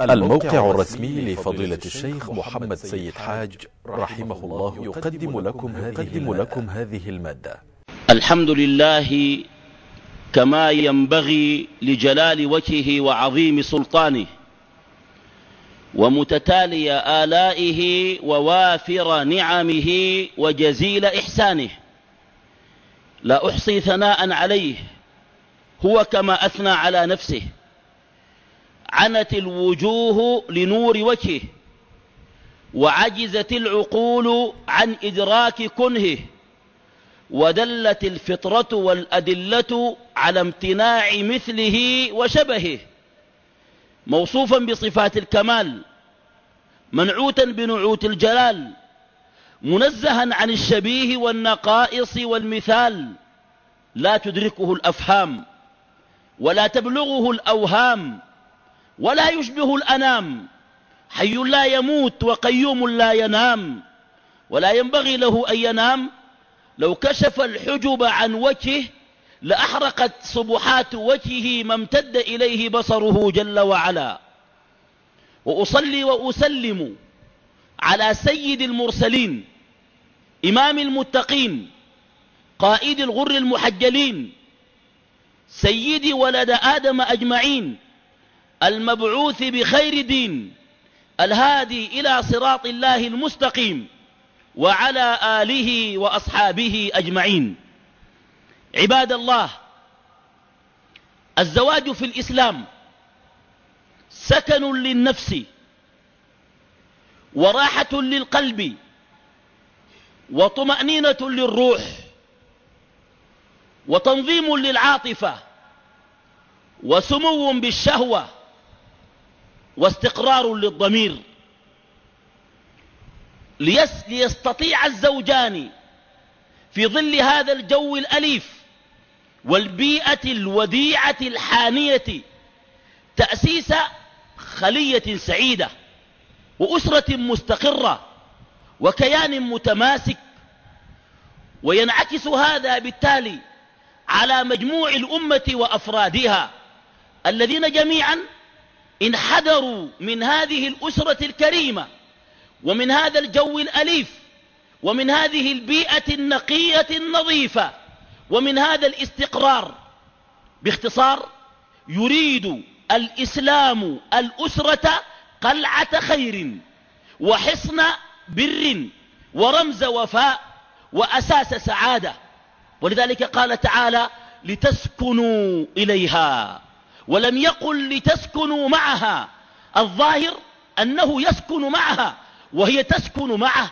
الموقع الرسمي لفضيلة الشيخ محمد سيد حاج رحمه الله يقدم لكم هذه, لكم هذه المادة. الحمد لله كما ينبغي لجلال وجهه وعظيم سلطانه ومتتالي آلائه ووافر نعمه وجزيل إحسانه. لا أحصي ثناء عليه هو كما أثنى على نفسه. عنت الوجوه لنور وجهه وعجزت العقول عن إدراك كنهه ودلت الفطرة والأدلة على امتناع مثله وشبهه. موصوفا بصفات الكمال منعوتا بنعوت الجلال منزها عن الشبيه والنقائص والمثال. لا تدركه الأفهام ولا تبلغه الأوهام. ولا يشبه الأنام. حي لا يموت وقيوم لا ينام. ولا ينبغي له أن ينام. لو كشف الحجب عن وجهه لأحرقت صبحات وجهه ما امتد إليه بصره جل وعلا. وأصلي وأسلم على سيد المرسلين إمام المتقين قائد الغر المحجلين سيد ولد آدم أجمعين. المبعوث بخير دين الهادي إلى صراط الله المستقيم وعلى آله وأصحابه أجمعين. عباد الله الزواج في الإسلام سكن للنفس وراحة للقلب وطمأنينة للروح وتنظيم للعاطفة وسمو بالشهوة واستقرار للضمير. ليستطيع الزوجان في ظل هذا الجو الأليف والبيئة الوديعة الحانية تأسيس خلية سعيدة وأسرة مستقرة وكيان متماسك. وينعكس هذا بالتالي على مجموع الأمة وأفرادها الذين جميعا انحدروا من هذه الأسرة الكريمة ومن هذا الجو الأليف ومن هذه البيئة النقية النظيفة ومن هذا الاستقرار باختصار يريد الإسلام الأسرة قلعة خير وحصن بر ورمز وفاء وأساس سعادة. ولذلك قال تعالى لتسكنوا إليها ولم يقل لتسكنوا معها. الظاهر أنه يسكن معها وهي تسكن معه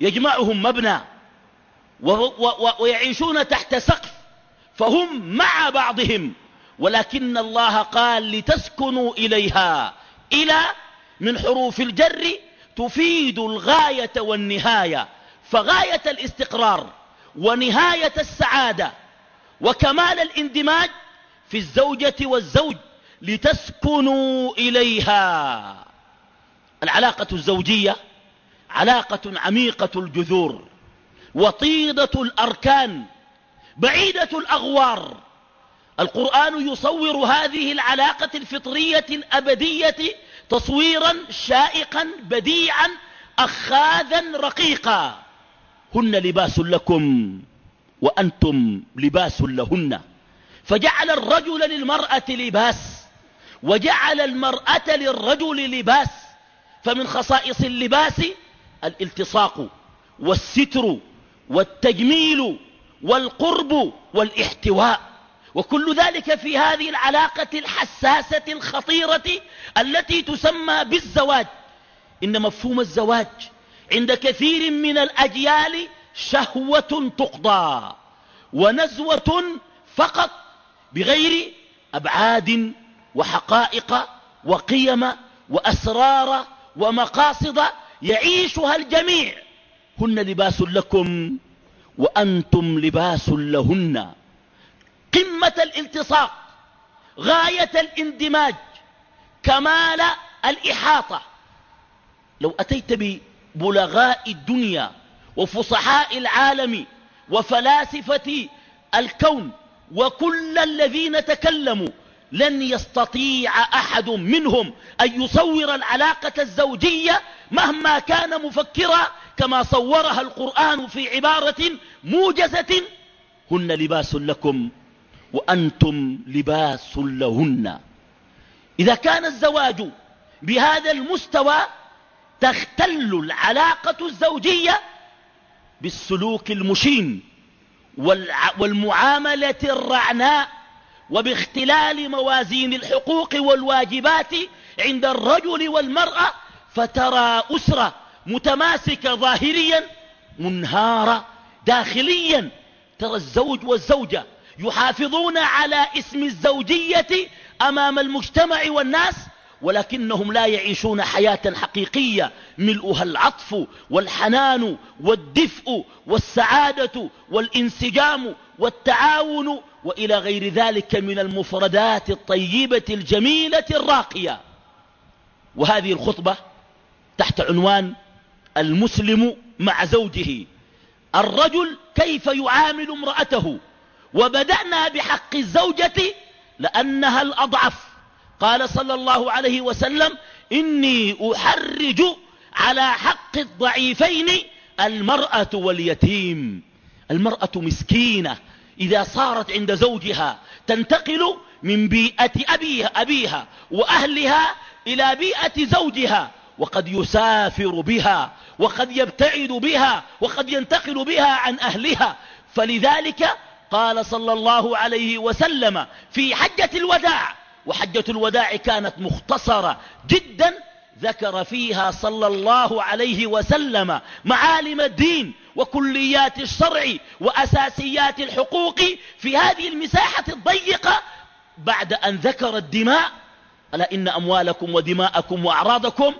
يجمعهم مبنى ويعيشون تحت سقف فهم مع بعضهم ولكن الله قال لتسكنوا إليها. إلى من حروف الجر تفيد الغاية والنهاية فغاية الاستقرار ونهاية السعادة وكمال الاندماج في الزوجة والزوج لتسكنوا إليها. العلاقة الزوجية علاقة عميقة الجذور وطيدة الأركان بعيدة الأغوار. القرآن يصور هذه العلاقة الفطرية الأبدية تصويرا شائقا بديعا أخاذا رقيقا. هن لباس لكم وأنتم لباس لهن. فجعل الرجل للمرأة لباس وجعل المرأة للرجل لباس فمن خصائص اللباس الالتصاق والستر والتجميل والقرب والاحتواء. وكل ذلك في هذه العلاقة الحساسة الخطيرة التي تسمى بالزواج. إن مفهوم الزواج عند كثير من الأجيال شهوة تقضى ونزوة فقط بغير أبعاد وحقائق وقيم وأسرار ومقاصد يعيشها الجميع. هن لباس لكم وأنتم لباس لهن. قمة الالتصاق غاية الاندماج كمال الإحاطة. لو أتيت ببلغاء الدنيا وفصحاء العالم وفلاسفة الكون وكل الذين تكلموا لن يستطيع أحد منهم أن يصور العلاقة الزوجية مهما كان مفكرا كما صورها القرآن في عبارة موجزة. هن لباس لكم وأنتم لباس لهن. إذا كان الزواج بهذا المستوى تختل العلاقة الزوجية بالسلوك المشين. والمعاملة الرعناء وباختلال موازين الحقوق والواجبات عند الرجل والمرأة فترى أسرة متماسكة ظاهريا منهارة داخليا. ترى الزوج والزوجة يحافظون على اسم الزوجية أمام المجتمع والناس ولكنهم لا يعيشون حياة حقيقية. ملؤها العطف والحنان والدفء والسعادة والانسجام والتعاون وإلى غير ذلك من المفردات الطيبة الجميلة الراقية. وهذه الخطبة تحت عنوان المسلم مع زوجه. الرجل كيف يعامل امرأته؟ وبدأنا بحق الزوجة لأنها الأضعف. قال صلى الله عليه وسلم إني أحرج على حق الضعيفين المرأة واليتيم. المرأة مسكينة إذا صارت عند زوجها تنتقل من بيئة أبيها, أبيها وأهلها إلى بيئة زوجها وقد يسافر بها وقد يبتعد بها وقد ينتقل بها عن أهلها. فلذلك قال صلى الله عليه وسلم في حجة الوداع وحجة الوداع كانت مختصرة جدا ذكر فيها صلى الله عليه وسلم معالم الدين وكليات الشرع وأساسيات الحقوق في هذه المساحة الضيقة بعد أن ذكر الدماء. ألا إن أموالكم ودماءكم وأعراضكم.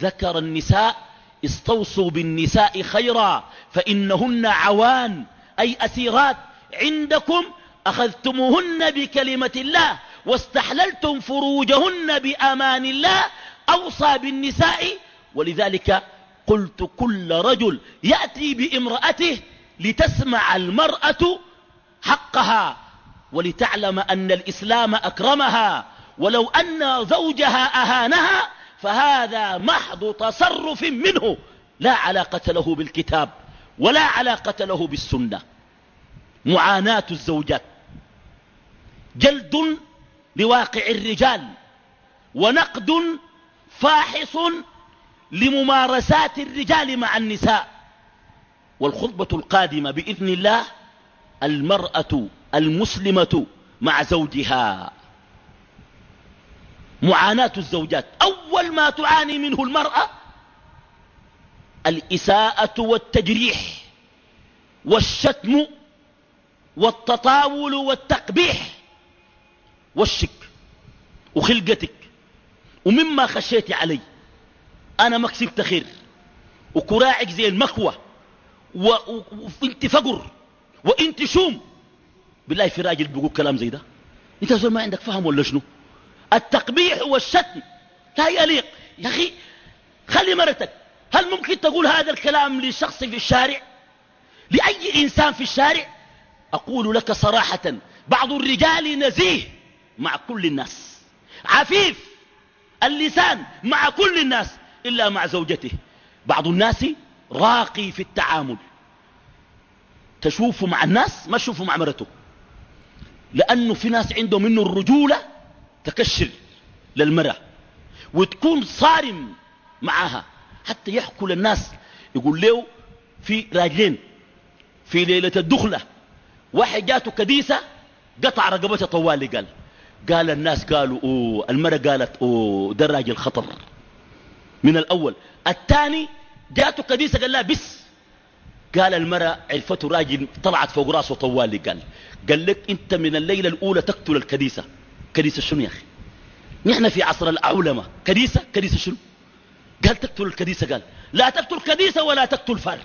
ذكر النساء استوصوا بالنساء خيرا فإنهن عوان أي أسيرات عندكم أخذتموهن بكلمة الله واستحللتم فروجهن بأمان الله أوصى بالنساء ولذلك قلت كل رجل يأتي بامرأته لتسمع المرأة حقها ولتعلم أن الإسلام أكرمها ولو أن زوجها أهانها فهذا محض تصرف منه لا علاقة له بالكتاب ولا علاقة له بالسنة. معاناة الزوجات. جلد لواقع الرجال ونقد فاحص لممارسات الرجال مع النساء. والخطبة القادمة بإذن الله المرأة المسلمة مع زوجها. معاناة الزوجات. أول ما تعاني منه المرأة الإساءة والتجريح والشتم والتطاول والتقبيح. والشك وخلقتك ومما خشيت علي. أنا ما كسبت خير. وكراعك زي المكوى وانت فقر. وانت شوم. بالله في راجل بيقول كلام زي ده. انت زول ما عندك فهم ولا شنو؟ التقبيح والشتم. لا يليق يا أخي خلي مرتك. هل ممكن تقول هذا الكلام لشخص في الشارع؟ لأي إنسان في الشارع؟ أقول لك صراحة بعض الرجال نزيه. مع كل الناس. عفيف اللسان مع كل الناس إلا مع زوجته. بعض الناس راقي في التعامل. تشوفه مع الناس ما تشوفه مع مرته. لأنه في ناس عندهم منه الرجولة تكشر للمرأة وتكون صارم معها. حتى يحكوا للناس يقول له في راجلين في ليلة الدخلة واحد جاته كديسة قطع رقبته طوالي قال. قال الناس قالوا أوه المرأة قالت أوه ده الراجل خطر. من الأول. الثاني جاته كديسة قال لا بس. قال المرأة عرفته راجل طلعت فوق راسه طوالي قال قال لك أنت من الليلة الأولى تقتل الكديسة كنيسة شنو يا أخي؟ نحن في عصر العلماء كنيسة كنيسة شنو؟ قال تقتل الكنيسة قال. لا تقتل كنيسة ولا تقتل فار.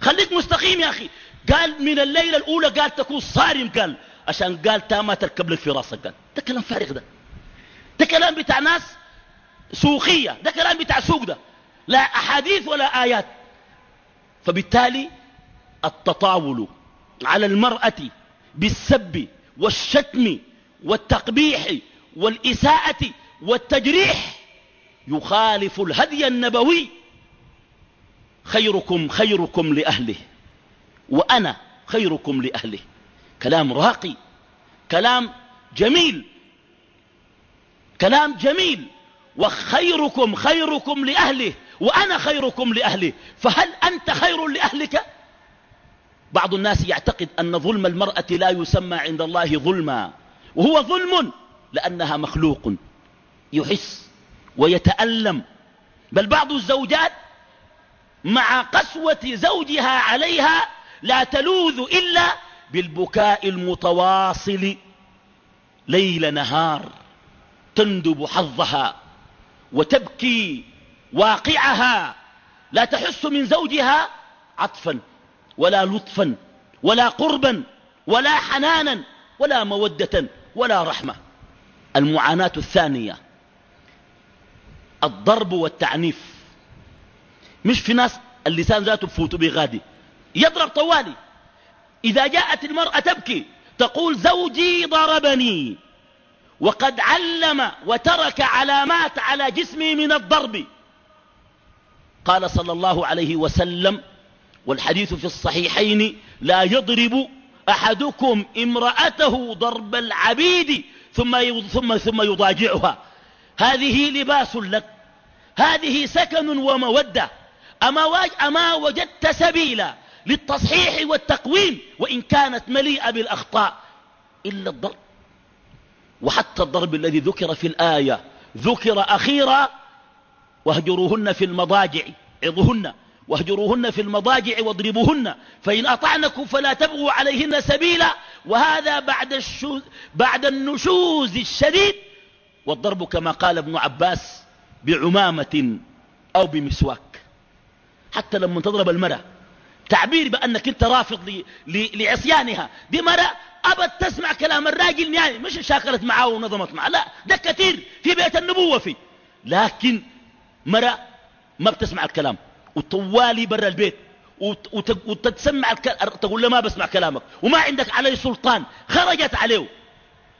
خليك مستقيم يا أخي. قال من الليلة الأولى قال تكون صارم قال. عشان قال تاما تركب لك في راسك قال. ده كلام فارغ ده. ده كلام بتاع ناس سوقية. ده كلام بتاع سوق ده. لا أحاديث ولا آيات. فبالتالي التطاول على المرأة بالسب والشتم والتقبيح والإساءة والتجريح يخالف الهدي النبوي. خيركم خيركم لأهله. وأنا خيركم لأهله. كلام راقي كلام جميل كلام جميل. وخيركم خيركم لأهله وأنا خيركم لأهله. فهل أنت خير لأهلك؟ بعض الناس يعتقد أن ظلم المرأة لا يسمى عند الله ظلما وهو ظلم لأنها مخلوق يحس ويتألم. بل بعض الزوجات مع قسوة زوجها عليها لا تلوذ إلا بالبكاء المتواصل ليل نهار تندب حظها وتبكي واقعها. لا تحس من زوجها عطفا ولا لطفا ولا قربا ولا حنانا ولا مودة ولا رحمة. المعاناة الثانية الضرب والتعنيف. مش في ناس اللسان ذاته بفوتوا بغادي يضرب طوالي. إذا جاءت المرأة تبكي تقول زوجي ضربني. وقد علم وترك علامات على جسمي من الضرب. قال صلى الله عليه وسلم والحديث في الصحيحين لا يضرب أحدكم امرأته ضرب العبيد ثم ثم ثم يضاجعها. هذه لباس لك. هذه سكن ومودة. أما, أما وجدت سبيلا. للتصحيح والتقويم وإن كانت مليئة بالأخطاء إلا الضرب. وحتى الضرب الذي ذكر في الآية ذكر أخيرا واهجروهن في المضاجع عظهن واهجروهن في المضاجع واضربوهن فإن أطعنكم فلا تبغوا عليهن سبيلا وهذا بعد, بعد النشوز الشديد. والضرب كما قال ابن عباس بعمامة أو بمسواك. حتى لما تضرب المرأة تعبير بأنك أنت رافض لعصيانها. دي مرأة أبد تسمع كلام الراجل يعني مش شاكلت معاه ونظمت معه لا ده كثير في بيت النبوة فيه. لكن مرأة ما بتسمع الكلام. وطوالي برا البيت. وتتسمع تقول له ما بسمع كلامك. وما عندك عليه سلطان. خرجت عليه.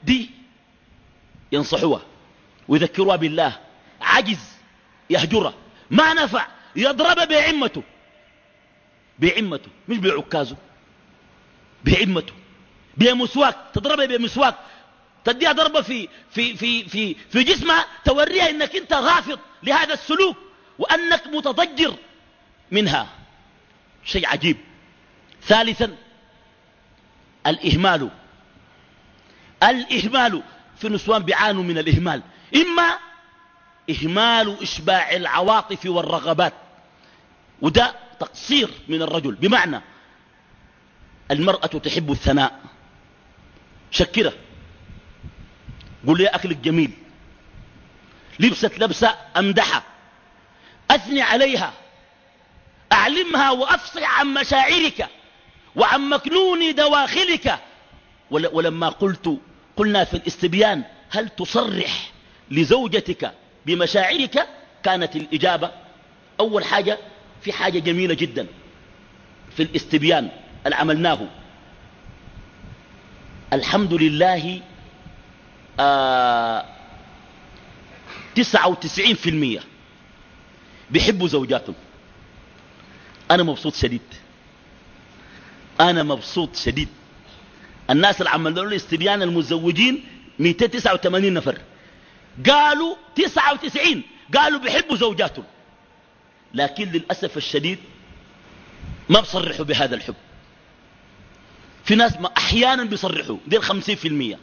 دي ينصحوها. ويذكروها بالله. عجز. يهجرها. ما نفع. يضرب بعمته. بعمته مش بعكازه بعمته. بمسواك تضربها بمسواك. تديها ضربة في, في, في, في, في جسمها توريها إنك أنت رافض لهذا السلوك وأنك متضجر منها. شيء عجيب. ثالثا الإهمال. الإهمال في نسوان بيعانوا من الإهمال. إما إهمال إشباع العواطف والرغبات وده تقصير من الرجل. بمعنى المرأة تحب الثناء. شكرة قول لي أكلك جميل لبست لبسة أمدحة أثني عليها أعلمها وأفصح عن مشاعرك وعن مكنون دواخلك. ولما قلت قلنا في الاستبيان هل تصرح لزوجتك بمشاعرك؟ كانت الإجابة. أول حاجة في حاجة جميلة جدا في الاستبيان اللي عملناه. الحمد لله آه تسعة وتسعين في المية. بيحبوا زوجاتهم. أنا مبسوط شديد. أنا مبسوط شديد. الناس اللي عملوا له استبيان المزوجين 289 نفر. قالوا 99 قالوا بيحبوا زوجاتهم. لكن للأسف الشديد ما بصرحوا بهذا الحب. في ناس ما أحيانا بيصرحوا دي الخمسين في المية.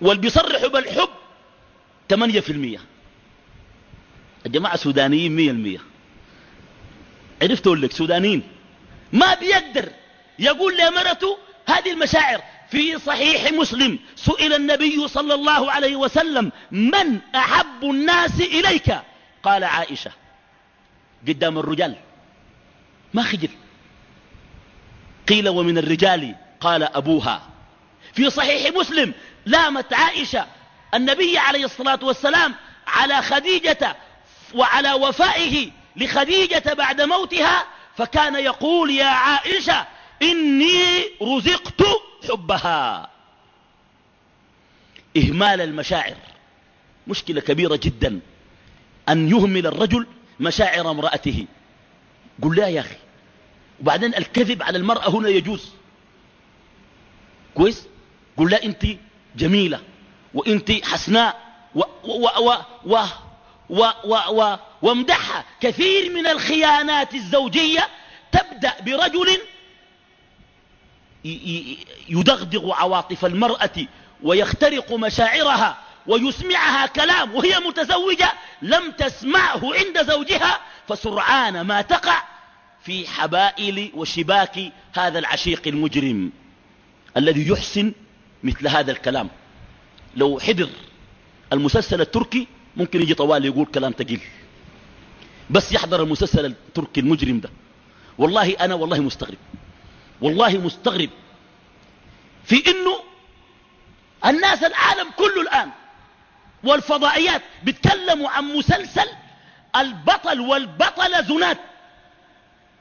واللي بيصرحوا بالحب ثمانية في المية. الجماعة سودانيين مية المية. عرفت أقول لك سودانيين؟ ما بيقدر يقول لمرته هذه المشاعر. في صحيح مسلم سئل النبي صلى الله عليه وسلم من أحب الناس إليك؟ قال عائشة. قدام الرجال. ما خجل. قيل ومن الرجال قال أبوها. في صحيح مسلم لامت عائشة النبي عليه الصلاة والسلام على خديجة وعلى وفائه لخديجة بعد موتها فكان يقول يا عائشة إني رزقت حبها. إهمال المشاعر. مشكلة كبيرة جدا. أن يهمل الرجل مشاعر امرأته. قل لا يا أخي. وبعدين الكذب على المرأة هنا يجوز. كويس؟ قل لا أنت جميلة وأنت حسناء و و و و و وامدحها. كثير من الخيانات الزوجية تبدأ برجل يدغدغ عواطف المرأة ويخترق مشاعرها. ويسمعها كلام وهي متزوجة لم تسمعه عند زوجها فسرعان ما تقع في حبائل وشباك هذا العشيق المجرم الذي يحسن مثل هذا الكلام. لو حضر المسلسل التركي ممكن يجي طوال يقول كلام تقيل. بس يحضر المسلسل التركي المجرم ده. والله أنا والله مستغرب. والله مستغرب في إنه الناس العالم كله الآن والفضائيات. بيتكلموا عن مسلسل البطل والبطلة زنات.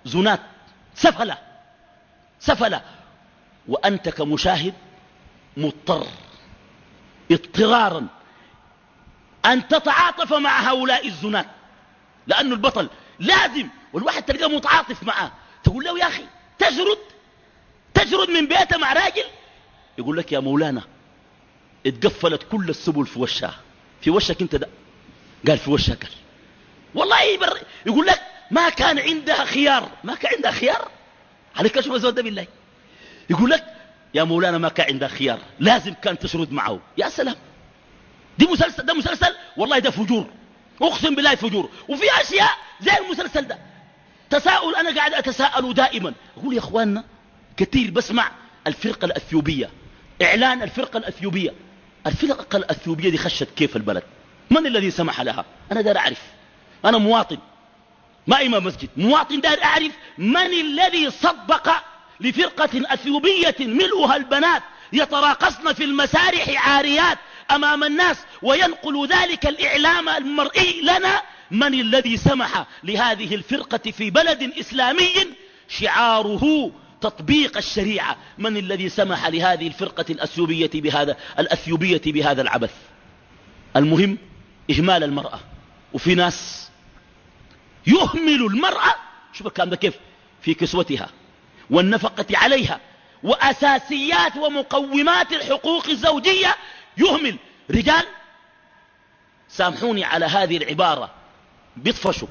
زنات. سفلة. سفلة. وأنت كمشاهد مضطر. اضطرارا. أن تتعاطف مع هؤلاء الزنات. لأنه البطل لازم والواحد تلقاه متعاطف معه تقول له يا أخي تجرد؟ تجرد من بيته مع راجل؟ يقول لك يا مولانا اتقفلت كل السبل في وشها. في وشك انت ده. قال في وشها قال والله يبر يقول لك ما كان عندها خيار. ما كان عندها خيار؟ عليك أشوف الزود ده بالله. يقول لك يا مولانا ما كان عندها خيار. لازم كان تشرد معه. يا سلام. دي مسلسل ده مسلسل؟ والله ده فجور. أقسم بالله فجور. وفي أشياء زي المسلسل ده. تساؤل أنا قاعد أتساءل دائما. أقول يا إخواننا كثير بسمع الفرقة الأثيوبية. إعلان الفرقة الأثيوبية. الفرقه الاثيوبيه دي خشت كيف البلد؟ من الذي سمح لها؟ أنا دار أعرف. أنا مواطن. ما إمام مسجد. مواطن دار أعرف من الذي صدق لفرقة أثيوبية ملؤها البنات يتراقصن في المسارح عاريات أمام الناس وينقل ذلك الإعلام المرئي لنا؟ من الذي سمح لهذه الفرقة في بلد إسلامي شعاره تطبيق الشريعة. من الذي سمح لهذه الفرقة الأثيوبية بهذا, الأثيوبية بهذا العبث؟ المهم إهمال المرأة. وفي ناس يهمل المرأة. شوف الكلام ده كيف؟ في كسوتها والنفقة عليها وأساسيات ومقومات الحقوق الزوجية يهمل. رجال سامحوني على هذه العبارة. بيطفشوا.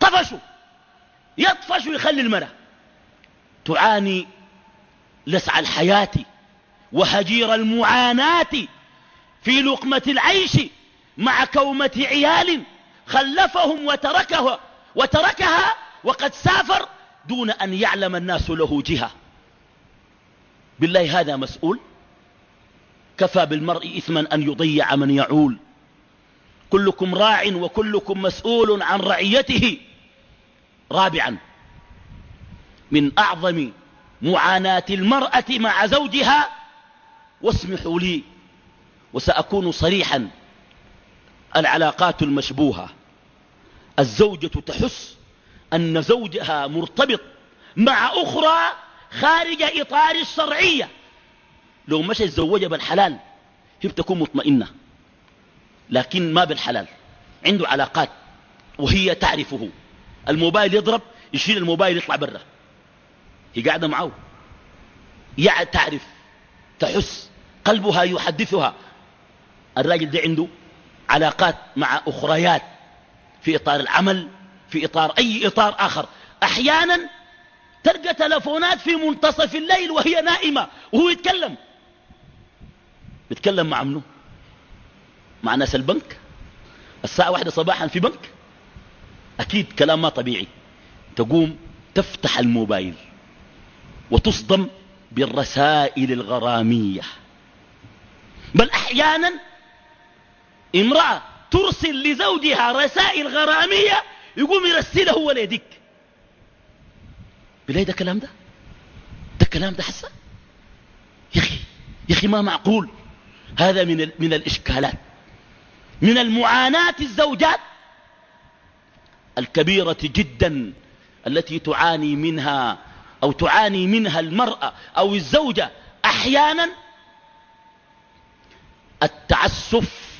طفشوا. يطفشوا يخلي المرأة. تعاني لسع الحياة وهجير المعاناة في لقمة العيش مع كومة عيال خلفهم وتركها وتركها وقد سافر دون أن يعلم الناس له جهة. بالله هذا مسؤول. كفى بالمرء إثما أن يضيع من يعول. كلكم راع وكلكم مسؤول عن رعيته. رابعا من أعظم معاناة المرأة مع زوجها واسمحوا لي وسأكون صريحا العلاقات المشبوهة. الزوجة تحس أن زوجها مرتبط مع أخرى خارج إطار الشرعية. لو مشى يتزوجها بالحلال هي بتكون مطمئنة لكن ما بالحلال. عنده علاقات وهي تعرفه. الموبايل يضرب يشيل الموبايل يطلع برا. هي قاعدة معه. يعني تعرف تحس قلبها يحدثها. الراجل ده عنده علاقات مع أخريات في إطار العمل في إطار أي إطار آخر. أحيانا تلقى تلفونات في منتصف الليل وهي نائمة وهو يتكلم. بيتكلم مع منه مع ناس البنك؟ الساعة واحدة صباحا في بنك؟ أكيد كلام ما طبيعي. تقوم تفتح الموبايل. وتصدم بالرسائل الغرامية. بل أحيانا امرأة ترسل لزوجها رسائل غرامية يقوم يرسلها هو ليدك. بلاي ده كلام ده؟ ده كلام ده حسن؟ يا أخي يا أخي ما معقول. هذا من, من الإشكالات. من المعاناة الزوجات الكبيرة جدا التي تعاني منها أو تعاني منها المرأة أو الزوجة أحيانا التعسف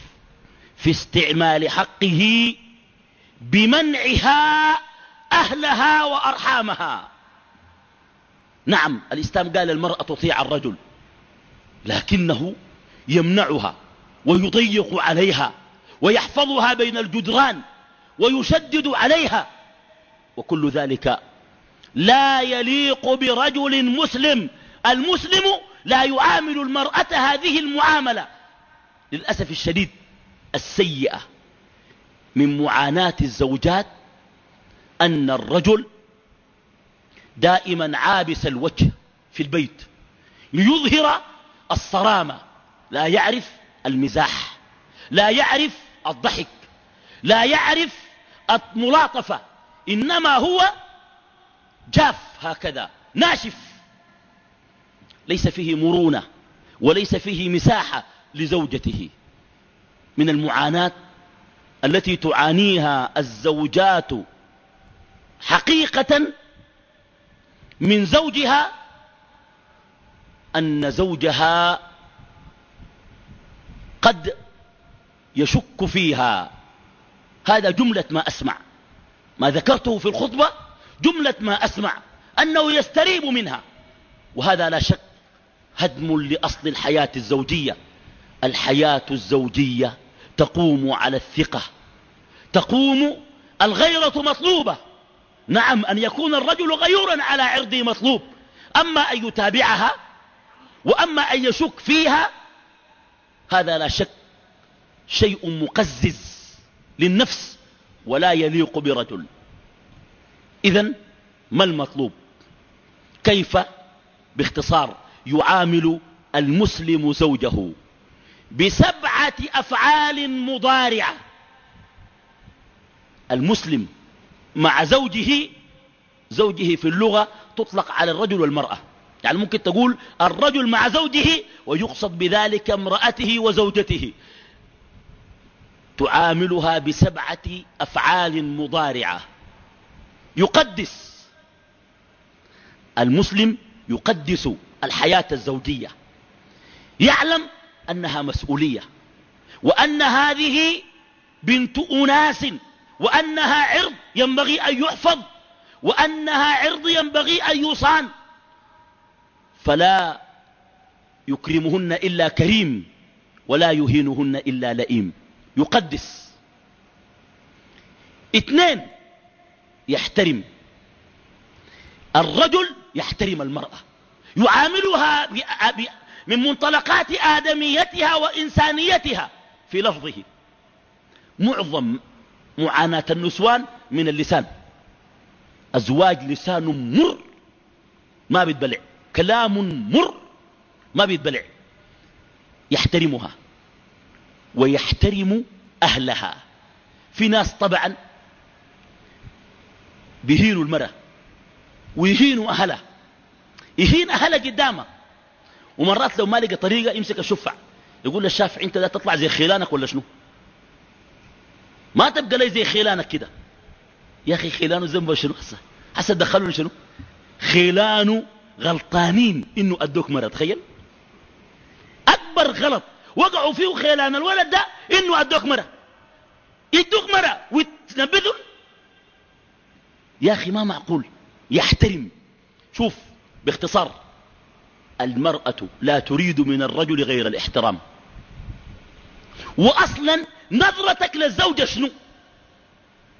في استعمال حقه بمنعها أهلها وأرحامها. نعم الإسلام قال المرأة تطيع الرجل لكنه يمنعها ويضيق عليها ويحفظها بين الجدران ويشدد عليها وكل ذلك لا يليق برجل مسلم. المسلم لا يعامل المرأة هذه المعاملة. للأسف الشديد السيئة من معاناة الزوجات أن الرجل دائما عابس الوجه في البيت ليظهر الصرامة. لا يعرف المزاح لا يعرف الضحك لا يعرف الملاطفة. إنما هو جاف هكذا ناشف. ليس فيه مرونة وليس فيه مساحة لزوجته. من المعاناة التي تعانيها الزوجات حقيقة من زوجها أن زوجها قد يشك فيها. هذا جملة ما أسمع. ما ذكرته في الخطبة جملة ما أسمع أنه يستريب منها. وهذا لا شك هدم لأصل الحياة الزوجية. الحياة الزوجية تقوم على الثقة. تقوم الغيرة مطلوبة. نعم أن يكون الرجل غيورا على عرضه مطلوب. أما أن يتابعها وأما أن يشك فيها هذا لا شك شيء مقزز للنفس ولا يليق برجل. إذا ما المطلوب؟ كيف باختصار يعامل المسلم زوجه بسبعة أفعال مضارعة؟ المسلم مع زوجه زوجه في اللغة تطلق على الرجل والمرأة. يعني ممكن تقول الرجل مع زوجه ويقصد بذلك امرأته وزوجته. تعاملها بسبعة أفعال مضارعة. يقدس. المسلم يقدس الحياة الزوجية. يعلم أنها مسؤولية. وأن هذه بنت أناس. وأنها عرض ينبغي أن يحفظ. وأنها عرض ينبغي أن يصان. فلا يكرمهن إلا كريم. ولا يهينهن إلا لئيم. يقدس. اثنين يحترم. الرجل يحترم المرأة. يعاملها من منطلقات آدميتها وإنسانيتها في لفظه. معظم معاناة النسوان من اللسان. أزواج لسان مر. ما بيتبلع. كلام مر. ما بيتبلع. يحترمها. ويحترم أهلها. في ناس طبعا بيهينوا المرأة ويهينوا أهلها. يهين أهلها قدامها ومرات لو ما لقى طريقة يمسك الشفع يقول للشافع أنت لا تطلع زي خيلانك ولا شنو؟ ما تبقى لي زي خيلانك كده. يا أخي خيلانه ذنبه شنو هسه هسه دخلوا شنو خيلانه غلطانين إنه أدوك مرة تخيل. أكبر غلط وقعوا فيه خيلان الولد ده إنه أدوك مرة. يدوك مرة وتنبذوا يا أخي ما معقول. يحترم. شوف باختصار المرأة لا تريد من الرجل غير الاحترام. وأصلا نظرتك للزوجة شنو؟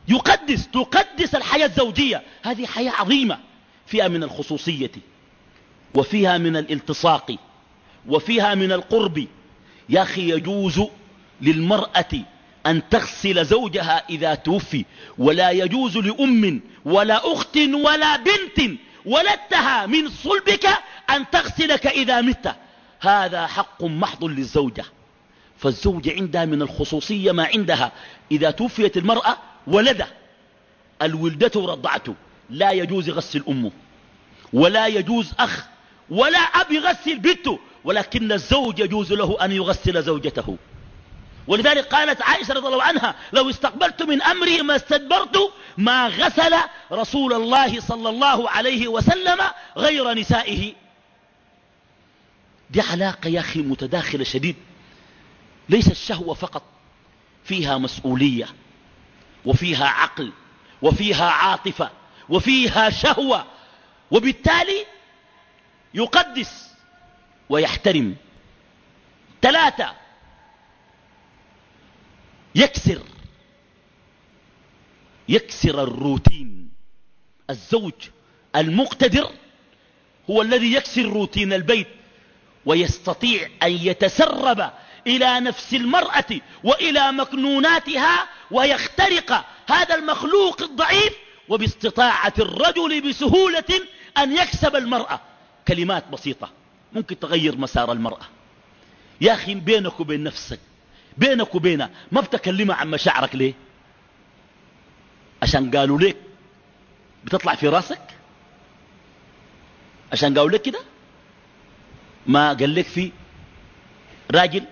يقدس تقدس الحياة الزوجية. هذه حياة عظيمة. فيها من الخصوصية وفيها من الالتصاق وفيها من القرب. يا أخي يجوز للمرأة أن تغسل زوجها إذا توفي ولا يجوز لأم ولا أخت ولا بنت ولدتها من صلبك أن تغسلك إذا مت. هذا حق محض للزوجة. فالزوجة عندها من الخصوصية ما عندها. إذا توفيت المرأة ولده الولدة رضعته. لا يجوز يغسل أمه ولا يجوز أخ ولا أب يغسل بنته. ولكن الزوج يجوز له أن يغسل زوجته. ولذلك قالت عائشة رضي الله عنها لو استقبلت من أمري ما استدبرت ما غسل رسول الله صلى الله عليه وسلم غير نسائه. دي علاقة يا أخي متداخلة شديد. ليس الشهوة فقط فيها مسؤولية وفيها عقل وفيها عاطفة وفيها شهوة وبالتالي يقدس ويحترم. ثلاثة يكسر. يكسر الروتين. الزوج المقتدر هو الذي يكسر روتين البيت ويستطيع أن يتسرب إلى نفس المرأة وإلى مكنوناتها ويخترق هذا المخلوق الضعيف وباستطاعة الرجل بسهولة أن يكسب المرأة. كلمات بسيطة. ممكن تغير مسار المرأة. يا أخي بينك وبين نفسك بينك وبينها ما بتكلمها عن مشاعرك ليه؟ عشان قالوا لك بتطلع في راسك؟ عشان قالوا لك كده؟ ما قال لك في راجل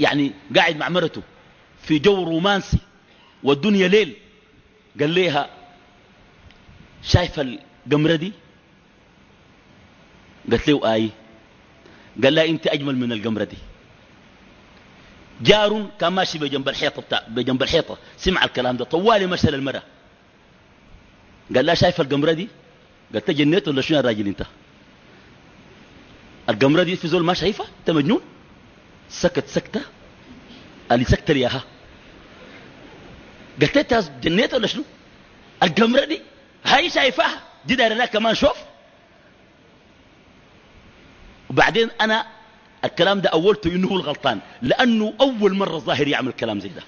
يعني قاعد مع مرته في جو رومانسي والدنيا ليل قال ليها شايفه القمرة دي؟ قالت له آي قال لها أنت أجمل من القمرة دي. جار كان ماشي بجنب الحيطة بتاع بجنب الحيطة. سمع الكلام ده. طوالي مشى للمرأة. قال لها شايفه القمرة دي؟ قالت جنيت ولا شنو يا راجل انت؟ القمرة دي في زول ما شايفه انت مجنون؟ سكت سكتة. قال لي سكت ياها قلت انت جنيت ولا شنو؟ القمرة دي؟ هاي شايفاها؟ دي دايرة كمان شوف. وبعدين أنا الكلام ده أولته إنه هو الغلطان. لأنه أول مرة الظاهر يعمل كلام زي ده.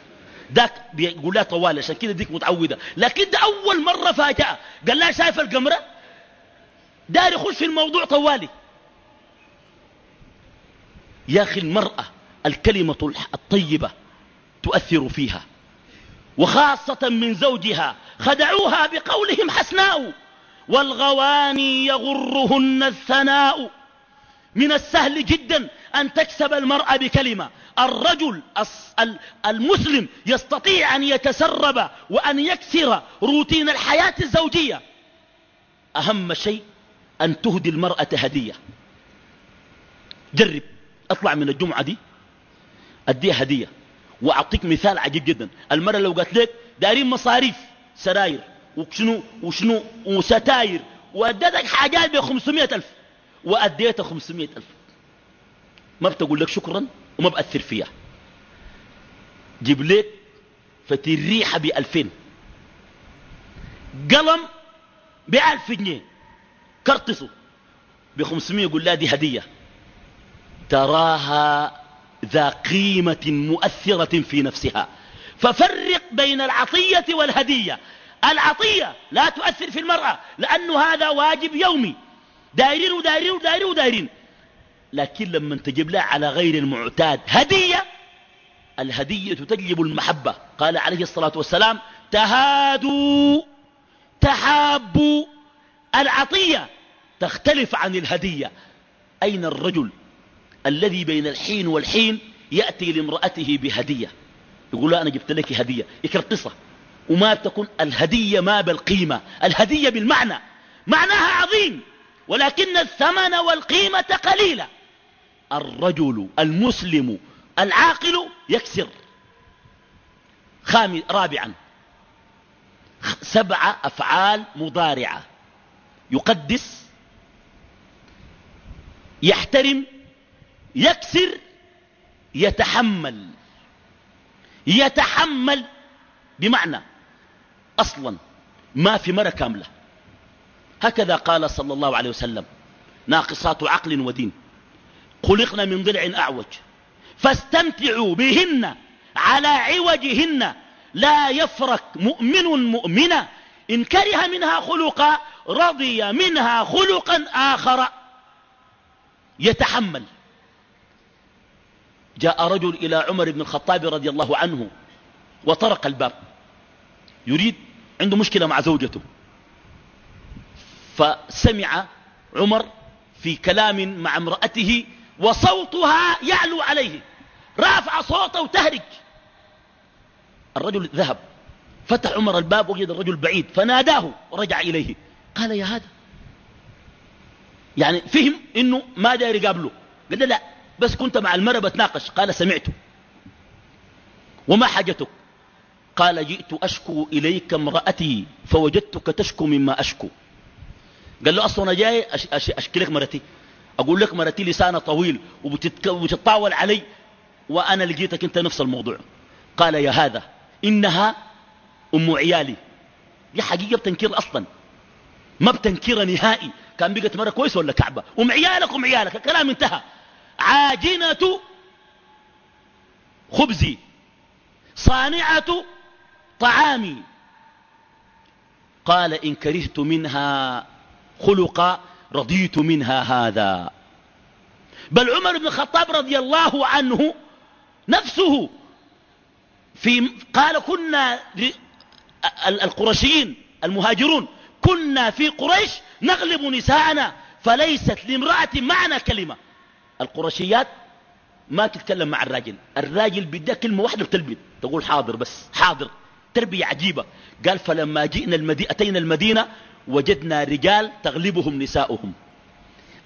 ذاك بيقول لها طوال عشان كده ديك متعودة. لكن ده أول مرة فاجأ. قال لها شايف القمرة؟ دار يخش في الموضوع طوالي. يا أخي المرأة الكلمة الطيبة تؤثر فيها. وخاصة من زوجها. خدعوها بقولهم حسناء. والغواني يغرهن الثناء. من السهل جدا أن تكسب المرأة بكلمة. الرجل المسلم يستطيع أن يتسرب وأن يكسر روتين الحياة الزوجية. أهم شيء أن تهدي المرأة هدية. جرب. اطلع من الجمعة دي. أديها هدية. وأعطيك مثال عجيب جدا. المرأة لو قالت لك دارين مصاريف سراير وشنو وشنو وستاير وأدتك حاجات ب 500 ألف. وأديت 500 ألف. ما بتقول لك شكرا وما بأثر فيها. جيب لك فتير ريحة بألفين قلم بألف جنيه. كرتسه بخمسمية يقول لا دي هدية. تراها ذا قيمة مؤثرة في نفسها. ففرق بين العطية والهدية. العطية لا تؤثر في المرأة لأنه هذا واجب يومي. دايرين ودايرين ودايرين ودايرين. لكن لما تجيب لها على غير المعتاد هدية الهدية تجلب المحبة. قال عليه الصلاة والسلام تهادوا تحابوا. العطية تختلف عن الهدية. أين الرجل الذي بين الحين والحين يأتي لامرأته بهدية؟ يقول له أنا جبت لك هدية. يكرقصها وما تكون الهدية ما بالقيمة الهدية بالمعنى. معناها عظيم ولكن الثمن والقيمة قليلة. الرجل المسلم العاقل يكسر. خامس رابعا سبع أفعال مضارعة. يقدس يحترم يكسر يتحمل. يتحمل بمعنى أصلا ما في مرة كاملة. هكذا قال صلى الله عليه وسلم ناقصات عقل ودين. خلقنا من ضلع أعوج. فاستمتعوا بهن على عوجهن. لا يفرك مؤمن مؤمنة. إن كره منها خلقا رضي منها خلقا آخر. يتحمل. جاء رجل إلى عمر بن الخطاب رضي الله عنه وطرق الباب. يريد عنده مشكلة مع زوجته. فسمع عمر في كلام مع امرأته وصوتها يعلو عليه. رافع صوته وتهرج. الرجل ذهب فتح عمر الباب وجد الرجل بعيد فناداه ورجع إليه. قال يا هذا. يعني فهم إنه ما داير يقابله. قال لا بس كنت مع المرأة بتناقش. قال سمعت. وما حاجتك؟ قال جئت أشكو إليك امرأتي فوجدتك تشكو مما أشكو. قال له أصلا جاي أش أش أشكي لك مرتي. أقول لك مرتي لسانة طويل وبتتطاول علي وأنا لقيتك أنت نفس الموضوع. قال يا هذا إنها أم عيالي. دي حقيقة بتنكير أصلا. ما بتنكير نهائي. كان بقت مرة كويس ولا كعبة؟ أم عيالك أم عيالك. الكلام انتهى. عاجنة خبزي. صانعة طعامي. قال إن كرهت منها خلقا رضيت منها هذا. بل عمر بن الخطاب رضي الله عنه نفسه في قال كنا القرشيين المهاجرون كنا في قريش نغلب نساءنا فليست لامرأة معنا كلمة. القرشيات ما تتكلم مع الراجل. الراجل بدها كلمة واحدة بتلبد. تقول حاضر بس حاضر. تربية عجيبة. قال فلما جئنا المدينة أتينا المدينة وجدنا رجال تغلبهم نساؤهم.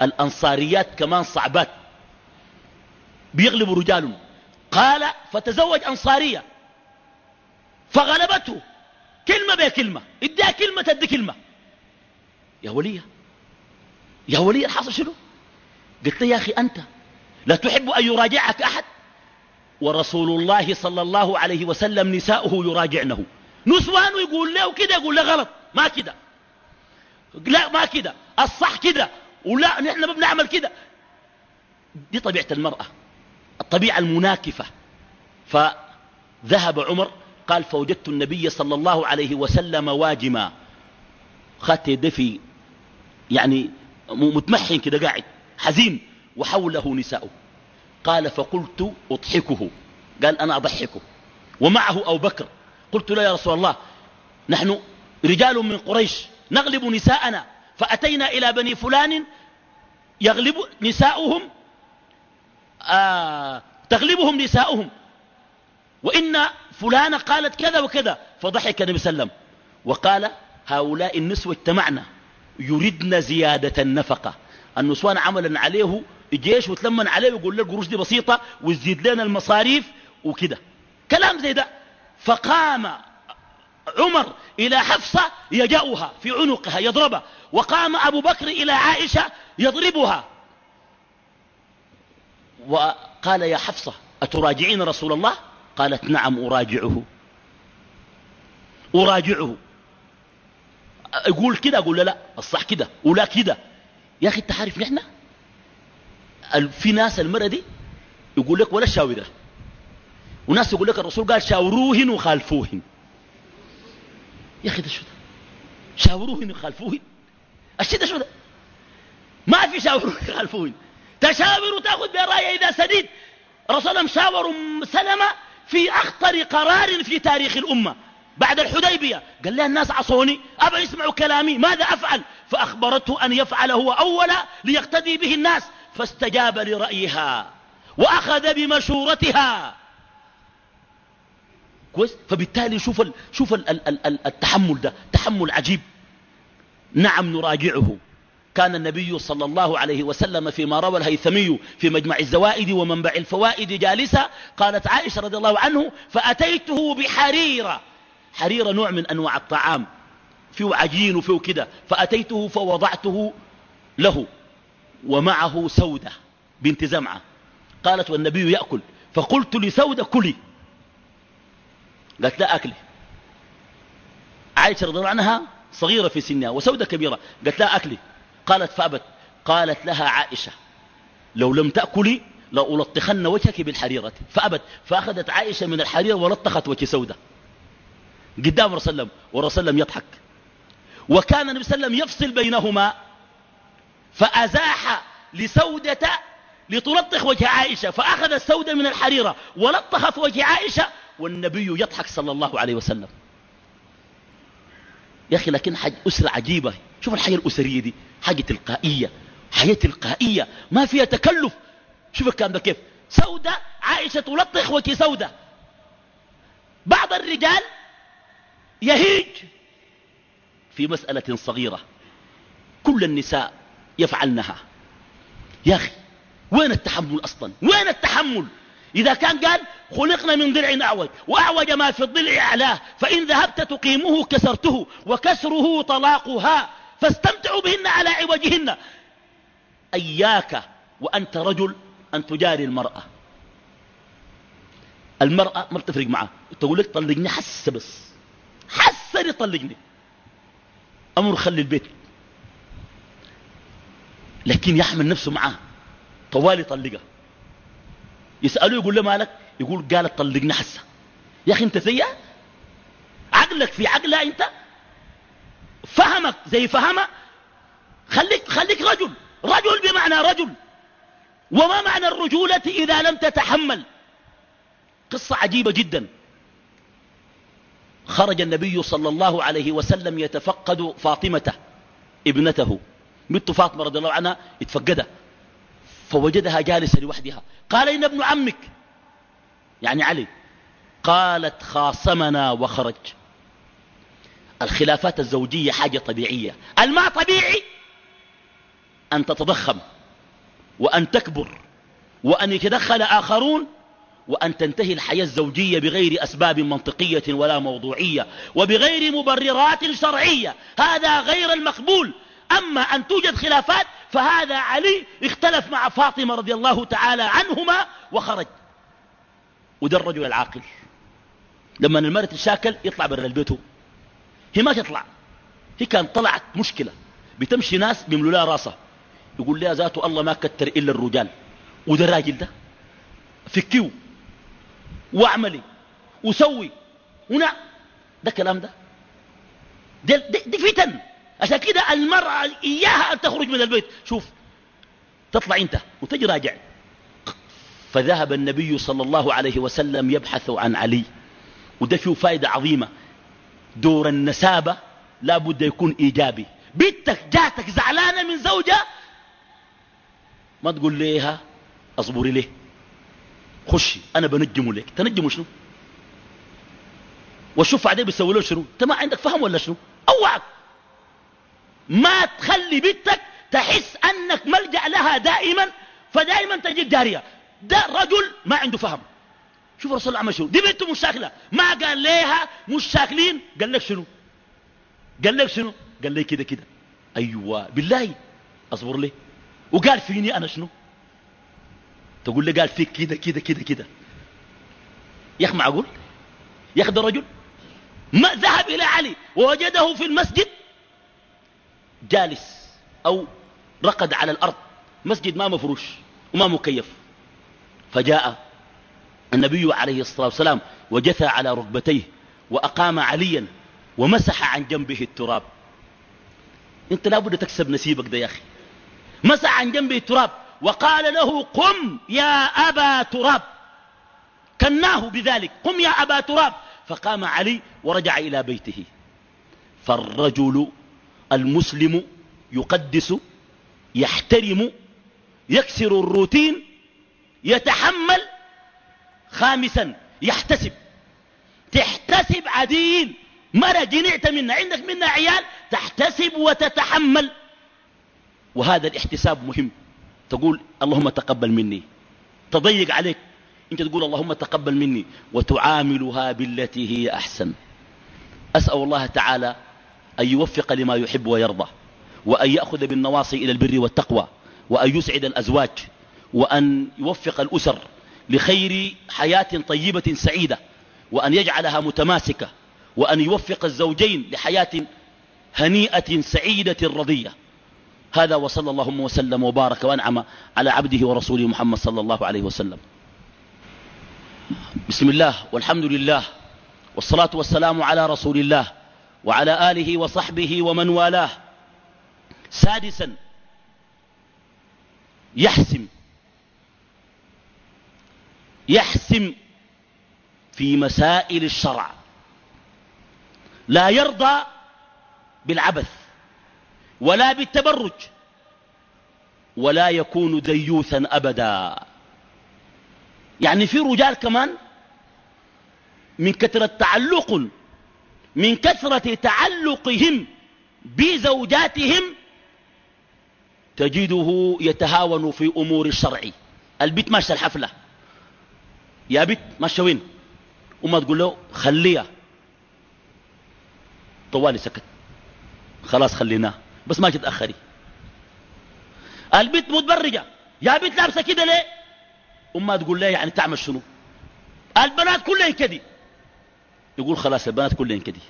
الأنصاريات كمان صعبات. بيغلبوا رجالهم. قال فتزوج أنصارية. فغلبته. كلمة بكلمة اديها كلمة تدي كلمة. يا ولية. يا ولية الحاصل شنو؟ قلت يا أخي أنت لا تحب أن يراجعك أحد؟ ورسول الله صلى الله عليه وسلم نساؤه يراجعنه. نسوان يقول له كده يقول له غلط. ما كده. لا ما كده. الصح كده. ولا نحن ما بنعمل كده. دي طبيعة المرأة. الطبيعة المناكفة. فذهب عمر قال فوجدت النبي صلى الله عليه وسلم واجما. خدت يده في يعني متمحن كده قاعد حزين وحوله نساؤه. قال فقلت أضحكه. قال أنا أضحكه. ومعه أو بكر. قلت له يا رسول الله نحن رجال من قريش. نغلب نساءنا. فأتينا إلى بني فلان يغلب نساؤهم آه تغلبهم نساؤهم. وإن فلانة قالت كذا وكذا فضحك النبي صلى الله عليه وسلم. وقال هؤلاء النسوة اجتمعنا يردن زيادة النفقة. النسوان عملا عليه جيش وتلمن عليه ويقول له القروش دي بسيطة ويزيد لنا المصاريف وكده. كلام زي ده. فقام عمر إلى حفصة يجأها في عنقها يضربها وقام أبو بكر إلى عائشة يضربها. وقال يا حفصة أتراجعين رسول الله؟ قالت نعم أراجعه. أراجعه. يقول كده؟ أقول لا لا الصح كده ولا كده. يا أخي أنت عارف نحن؟ في ناس المرة دي يقول لك ولا شاورة. وناس يقول لك الرسول قال شاوروهن وخالفوهن. يا أخي ده شو ده؟ شاوروهن وخالفوهن الشيء ده شو ده؟ ما في شاوروهن وخالفوهن تشاور وتأخذ برأي إذا سديد. رسول شاور سلمة في أخطر قرار في تاريخ الأمة. بعد الحديبية. قال لها الناس عصوني. أبا يسمعوا كلامي. ماذا أفعل؟ فأخبرته أن يفعل هو أولا ليقتدي به الناس. فاستجاب لرأيها. وأخذ بمشورتها. كويس؟ فبالتالي شوف ال شوف ال ال ال التحمل ده تحمل عجيب. نعم نراجعه. كان النبي صلى الله عليه وسلم فيما روى الهيثمي في مجمع الزوائد ومنبع الفوائد جالسة قالت عائشة رضي الله عنه فأتيته بحريرة. حريرة نوع من أنواع الطعام. فيه عجين وفيه كده. فأتيته فوضعته له ومعه سودة بنت زمعة. قالت والنبي يأكل. فقلت لسودة كلي. قالت لا أكلي عائشة رضي الله عنها صغيرة في سنها وسودة كبيرة. قالت لا أكلي. قالت فأبت. قالت لها عائشة لو لم تأكلي لألطخن وجهك بالحريرة. فأبت. فأخذت عائشة من الحريرة ولطخت وجه سودة. قدام رسول الله ورسول الله يضحك. وكان النبي صلى الله عليه وسلم يفصل بينهما فأزاح لسودة لتلطخ وجه عائشة فأخذ السودة من الحريرة ولطخت وجه عائشة والنبي يضحك صلى الله عليه وسلم. يا أخي لكن حاجة أسرة عجيبة. شوف الحياة الأسرية دي حاجة تلقائية حياة تلقائية ما فيها تكلف. شوف الكلام ده كيف. سودة عائشة تلطخ وجه سودة بعض الرجال يهيج في مسألة صغيرة. كل النساء يفعلنها. يا أخي وين التحمل أصلا؟ وين التحمل؟ إذا كان قال خلقنا من ضلع أعوج وأعوج ما في الضلع أعلاه فإن ذهبت تقيمه كسرته وكسره طلاقها فاستمتعوا بهن على عوجهن. أياك وأنت رجل أن تجاري المرأة. المرأة ما بتفرق معها تقول لك طلقني حس بس. حس طلقني. أمر خلي البيت. لكن يحمل نفسه معاه طوالي طلقها. يسألوه يقول له مالك؟ يقول قالت طلقني حسه يا أخي أنت فيها عقلك في عقلها أنت؟ فهمك زي فهمها خليك, خليك رجل. رجل بمعنى رجل. وما معنى الرجولة إذا لم تتحمل؟ قصة عجيبة جدا. خرج النبي صلى الله عليه وسلم يتفقد فاطمة ابنته. بنت فاطمة رضي الله عنها يتفقدها فوجدها جالسة لوحدها. قال إن ابن عمك. يعني علي. قالت خاصمنا وخرج. الخلافات الزوجية حاجة طبيعية. الماء طبيعي. أن تتضخم. وأن تكبر. وأن يتدخل آخرون. وأن تنتهي الحياة الزوجية بغير أسباب منطقية ولا موضوعية. وبغير مبررات شرعية. هذا غير المقبول. أما أن توجد خلافات فهذا علي اختلف مع فاطمة رضي الله تعالى عنهما وخرج. وده الرجل العاقل. لما المرأة تشاكل يطلع برا البيت هي ما تطلع. هي كان طلعت مشكلة. بتمشي ناس بيملوا لها راسها. يقول لها ذاته الله ما كتر إلا الرجال. وده الراجل ده. فكيو واعملي. وسوي. هنا. ده كلام ده. دي, دي, دي فتن. عشان كده المرأة إياها أن تخرج من البيت. شوف تطلع أنت وتجي راجع. فذهب النبي صلى الله عليه وسلم يبحث عن علي. وده فيه فائدة عظيمة. دور النسابة لا بد يكون إيجابي. بنتك جاتك زعلانة من زوجة ما تقول ليها أصبري ليه؟ خشي أنا بنجمه لك تنجمه شنو؟ وشوف عليه بيسوي له شنو؟ أنت ما عندك فهم ولا شنو؟ أوعك. ما تخلي بنتك تحس أنك ملجأ لها دائما فدائما تجد جارية. ده رجل ما عنده فهم. شوف الرسول الله شنو؟ دي بنته مش شاكلة. ما قال ليها مش شاكلين. قال لك شنو؟ قال لك شنو؟ قال لي كده كده. أيوه بالله. أصبر لي. وقال فيني أنا شنو؟ تقول لي قال فيك كده كده كده كده. يا أخي معقول؟ يا أخي ده رجل؟ ما ذهب إلى علي ووجده في المسجد جالس أو رقد على الأرض مسجد ما مفروش وما مكيف. فجاء النبي عليه الصلاة والسلام وجثى على ركبتيه وأقام عليا ومسح عن جنبه التراب. أنت لابد تكسب نسيبك ده يا أخي. مسح عن جنبه التراب وقال له قم يا أبا تراب. كناه بذلك قم يا أبا تراب. فقام علي ورجع إلى بيته. فالرجل المسلم يقدس يحترم يكسر الروتين يتحمل خامسا يحتسب. تحتسب عديل. مرة جنعت منا عندك منا عيال تحتسب وتتحمل. وهذا الاحتساب مهم. تقول اللهم تقبل مني. تضيق عليك. انت تقول اللهم تقبل مني. وتعاملها بالتي هي أحسن. أسأل الله تعالى أن يوفق لما يحب ويرضى وأن يأخذ بالنواصي إلى البر والتقوى وأن يسعد الأزواج وأن يوفق الأسر لخير حياة طيبة سعيدة وأن يجعلها متماسكة وأن يوفق الزوجين لحياة هنيئة سعيدة رضية. هذا وصلى اللهم وسلم وبارك وأنعم على عبده ورسوله محمد صلى الله عليه وسلم. بسم الله والحمد لله والصلاة والسلام على رسول الله وعلى آله وصحبه ومن والاه. سادسا يحسم يحسم في مسائل الشرع. لا يرضى بالعبث ولا بالتبرج ولا يكون ديوثا أبدا. يعني في رجال كمان من كثرة تعلق من كثرة تعلقهم بزوجاتهم تجده يتهاون في أمور الشرع. البيت ماشي الحفلة. يا بيت ماشي وين؟ وما تقول له خليها. طوالي سكت. خلاص خليناه. بس ما تتأخري البيت متبرجة. يا بيت لابسة كده ليه؟ وما تقول لي يعني تعمل شنو؟ البنات كلهم كدي يقول خلاص البنات كلهم كدي.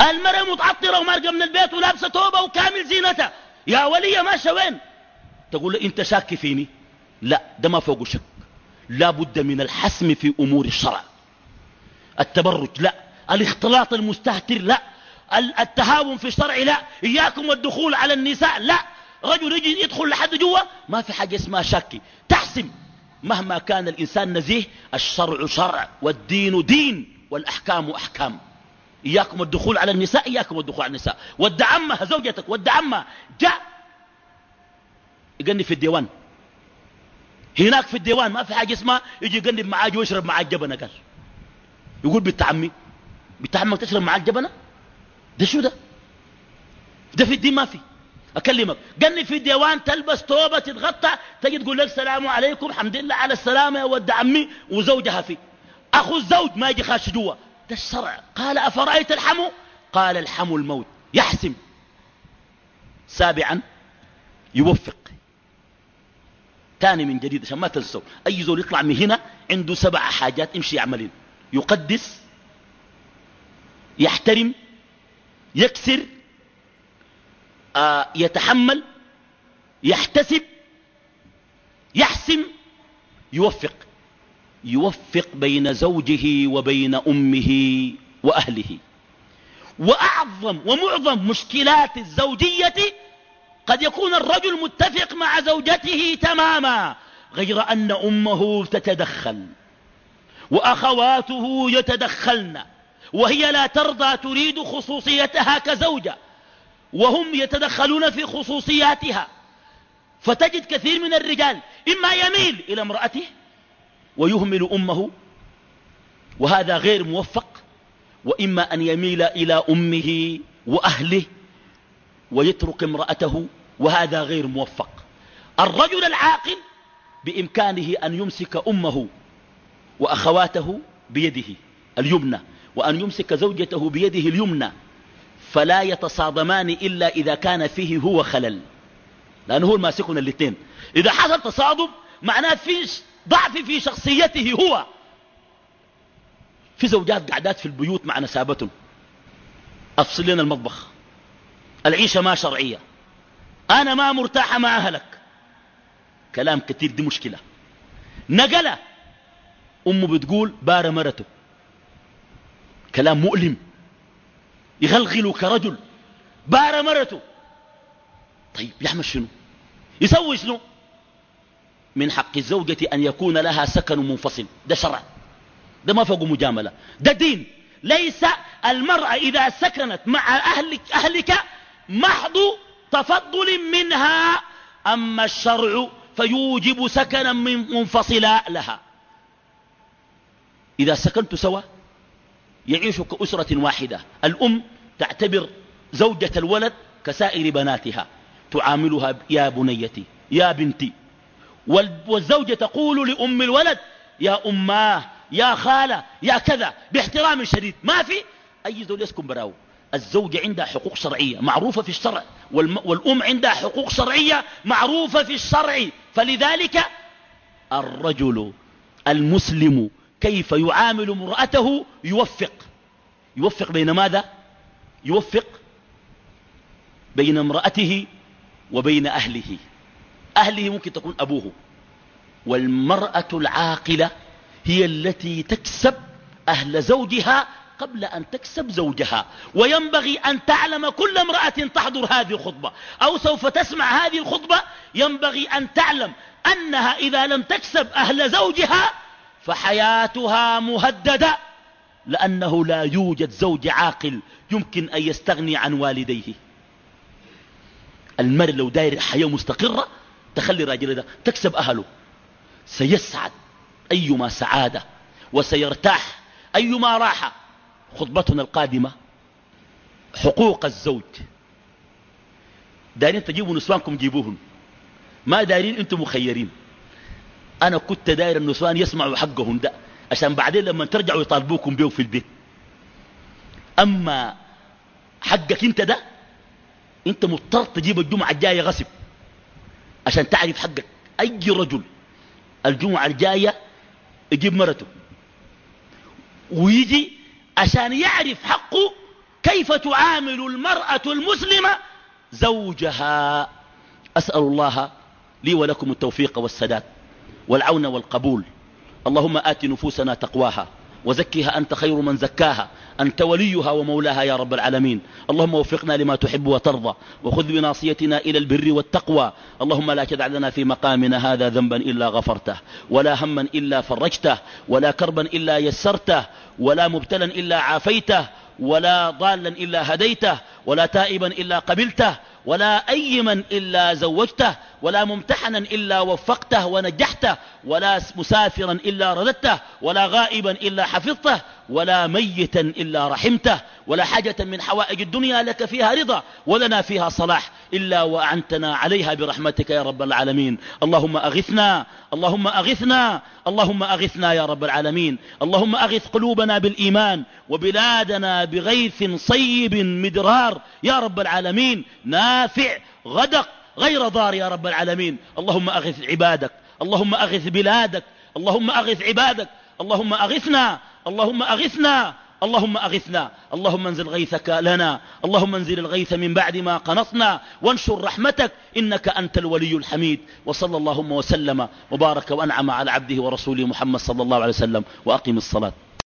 المرأة متعطرة ومارقة من البيت ولابسة توبة وكامل زينتها. يا ولية ماشية وين؟ تقول له انت شاك فيني؟ لا ده ما فوق شك. لا بد من الحسم في أمور الشرع. التبرج لا. الاختلاط المستهتر لا. التهاون في الشرع لا. إياكم والدخول على النساء لا. رجل يجي يدخل لحد جوا ما في حاجة اسمها شك تحسم. مهما كان الإنسان نزيه الشرع شرع والدين دين. والأحكام أحكام. إياكم الدخول على النساء إياكم الدخول على النساء. ود عمها زوجتك ود عمها جاء. يقني في الديوان. هناك في الديوان ما في حاجة اسمها يجي يقنب معاه ويشرب معاه الجبنة قال. يقول بنت عمي بنت عمك تشرب معاه الجبنة ده شو ده؟ ده في الدين ما في. أكلمك. قني في الديوان تلبس توبة تتغطى تجي تقول لك السلام عليكم الحمد لله على السلامة يا ود عمي وزوجها في أخو الزوج ما يجي خاش جوا. ده الشرع. قال أفرأيت الحمو؟ قال الحمو الموت. يحسم. سابعا. يوفق. تاني من جديد عشان ما تنسوا. أي زول يطلع من هنا عنده سبع حاجات امشي يعملين. يقدس. يحترم. يكسر. آه يتحمل. يحتسب. يحسم. يوفق. يوفق بين زوجه وبين أمه وأهله. وأعظم ومعظم مشكلات الزوجية قد يكون الرجل متفق مع زوجته تماما غير أن أمه تتدخل وأخواته يتدخلن وهي لا ترضى تريد خصوصيتها كزوجة وهم يتدخلون في خصوصياتها. فتجد كثير من الرجال إما يميل إلى امرأته ويهمل أمه وهذا غير موفق وإما أن يميل إلى أمه وأهله ويترك امرأته وهذا غير موفق. الرجل العاقل بإمكانه أن يمسك أمه وأخواته بيده اليمنى وأن يمسك زوجته بيده اليمنى فلا يتصادمان إلا إذا كان فيه هو خلل. لأنه هو الماسكون الاثنين. إذا حصل تصادم معناه في ضعف في شخصيته هو. في زوجات قعدات في البيوت مع نسابتهم. أفصل لنا المطبخ. العيشة ما شرعية. أنا ما مرتاحة مع أهلك. كلام كثير دي مشكلة. نقلة. أمه بتقول بار مرته. كلام مؤلم. يغلغل كرجل. بار مرته. طيب يعمل شنو؟ يسوي شنو؟ من حق الزوجة أن يكون لها سكن منفصل. ده شرع. ده ما فوق مجاملة. ده دين. ليس المرأة إذا سكنت مع أهلك, أهلك محض تفضل منها. أما الشرع فيوجب سكنا منفصلا لها. إذا سكنت سوا يعيش كأسرة واحدة. الأم تعتبر زوجة الولد كسائر بناتها. تعاملها يا بنيتي يا بنتي. والزوجة تقول لأم الولد يا أماه يا خالة يا كذا باحترام شديد. ما في؟ أي زول يسكن براو. الزوجة عندها حقوق شرعية معروفة في الشرع والأم عندها حقوق شرعية معروفة في الشرع. فلذلك الرجل المسلم كيف يعامل امرأته يوفق. يوفق بين ماذا؟ يوفق بين امرأته وبين أهله. أهله ممكن تكون أبوه. والمرأة العاقلة هي التي تكسب أهل زوجها قبل أن تكسب زوجها. وينبغي أن تعلم كل امرأة تحضر هذه الخطبة. أو سوف تسمع هذه الخطبة. ينبغي أن تعلم أنها إذا لم تكسب أهل زوجها فحياتها مهددة. لأنه لا يوجد زوج عاقل يمكن أن يستغني عن والديه. المرء لو داير حياة مستقرة تخلي راجل ده تكسب أهله. سيسعد أيما سعادة وسيرتاح أيما راحة. خطبتنا القادمة حقوق الزوج. دارين تجيبوا نسوانكم جيبوهم ما دارين أنتم مخيرين. أنا كنت داير النسوان يسمعوا حقهم ده عشان بعدين لما ترجعوا يطالبوكم بيه في البيت. أما حقك انت ده انت مضطر تجيب الجمعة الجاية غصب. عشان تعرف حقك. أي رجل الجمعة الجاية يجيب مرته. ويجي عشان يعرف حقه كيف تعامل المرأة المسلمة زوجها. أسأل الله لي ولكم التوفيق والسداد والعون والقبول. اللهم آت نفوسنا تقواها. وزكها أنت خير من زكاها. أنت وليها ومولاها يا رب العالمين. اللهم وفقنا لما تحب وترضى وخذ بناصيتنا إلى البر والتقوى. اللهم لا تدع لنا في مقامنا هذا ذنبا إلا غفرته ولا هما إلا فرجته ولا كربا إلا يسرته ولا مبتلا إلا عافيته ولا ضالا إلا هديته ولا تائبا إلا قبلته ولا أيما إلا زوجته ولا ممتحنا إلا وفقته ونجحته ولا مسافرا إلا رددته ولا غائبا إلا حفظته ولا ميتا إلا رحمته. ولا حاجة من حوائج الدنيا لك فيها رضا ولنا فيها صلاح إلا وأعنتنا عليها برحمتك يا رب العالمين. اللهم أغثنا اللهم أغثنا اللهم أغثنا يا رب العالمين. اللهم أغث قلوبنا بالإيمان وبلادنا بغيث صيب مدرار يا رب العالمين. نافع غدق غير ضار يا رب العالمين. اللهم أغث عبادك اللهم أغث بلادك اللهم أغث عبادك اللهم أغثنا اللهم أغثنا اللهم أغثنا. اللهم انزل غيثك لنا اللهم انزل الغيث من بعد ما قنطنا وانشر رحمتك إنك أنت الولي الحميد. وصلى اللهم وسلم وبارك وأنعم على عبده ورسوله محمد صلى الله عليه وسلم. وأقم الصلاة.